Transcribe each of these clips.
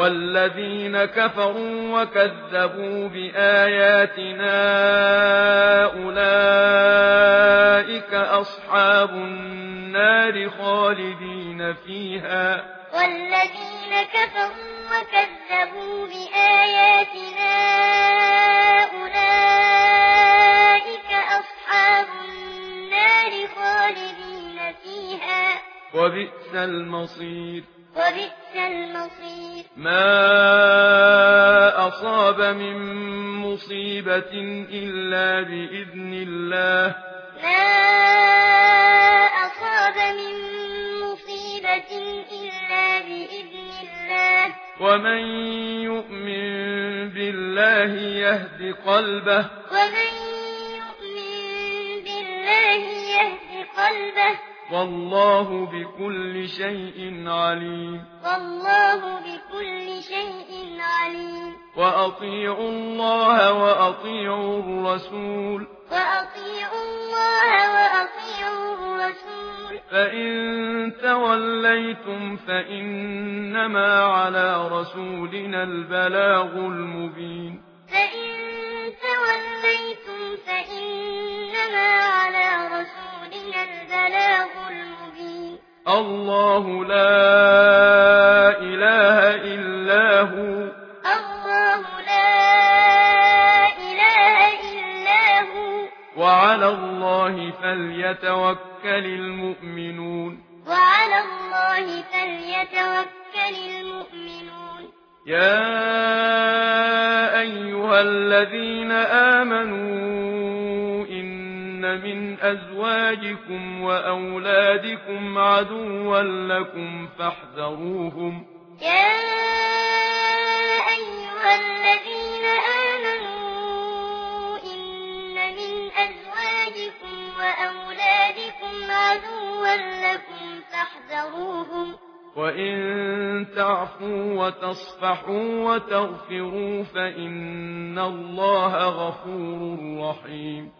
والذين كفروا وكذبوا بآياتنا أولئك أصحاب النار خالدين فيها والذين كفروا وكذبوا بآياتنا أولئك أصحاب النار خالدين فيها وبئس المصير ما أصاب من مصيبة إلا بإذن الله. ما أصاب من مصيبة إلا بإذن الله. ومن يؤمن بالله يهد قلبه. ومن يؤمن بالله يهد قلبه. والله بكل شيء عليم والله بكل شيء عليم واطيع الله واطيع الرسول واطيع الله واطيع الرسول فان توليتم فانما على رسولنا البلاغ المبين فإن الله لا إله إلا هو الله لا إله إلا هو وعلى الله فليتوكل المؤمنون وعلى الله فليتوكل المؤمنون يا أيها الذين آمنوا تتخذون من أزواجكم وأولادكم عدوا لكم فاحذروهم. يا أيها الذين آمنوا إن من أزواجكم وأولادكم عدوا لكم فاحذروهم. وَإِن تَعْفُوا وَتَصْفَحُوا وَتَغْفِرُوا فَإِنَّ اللَّهَ غَفُورٌ رَّحِيمٌ.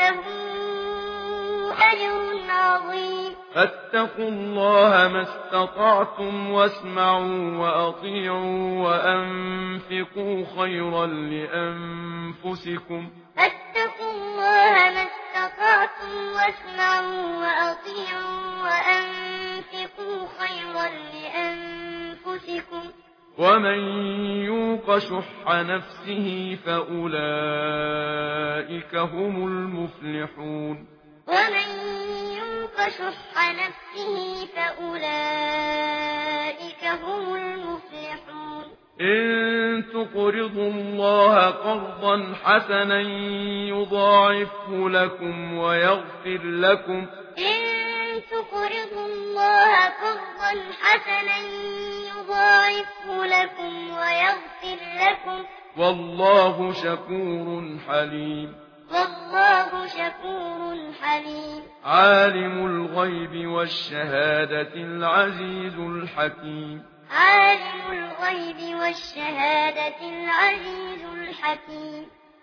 له أجر عظيم. فاتقوا الله ما استطعتم واسمعوا وأطيعوا وأنفقوا خيرا لأنفسكم. فاتقوا الله ما استطعتم واسمعوا وأطيعوا وأنفقوا خيرا لأنفسكم. ومن يوق شح نفسه فأولئك هم المفلحون ومن يوق شح نفسه فأولئك هم المفلحون إن تقرضوا الله قرضا حسنا يضاعفه لكم ويغفر لكم إن تقرضوا الله قرضا حسنا يضاعفه لكم ويغفر لكم. والله شكور حليم. والله شكور حليم. عالم الغيب والشهادة العزيز الحكيم. عالم الغيب والشهادة العزيز الحكيم.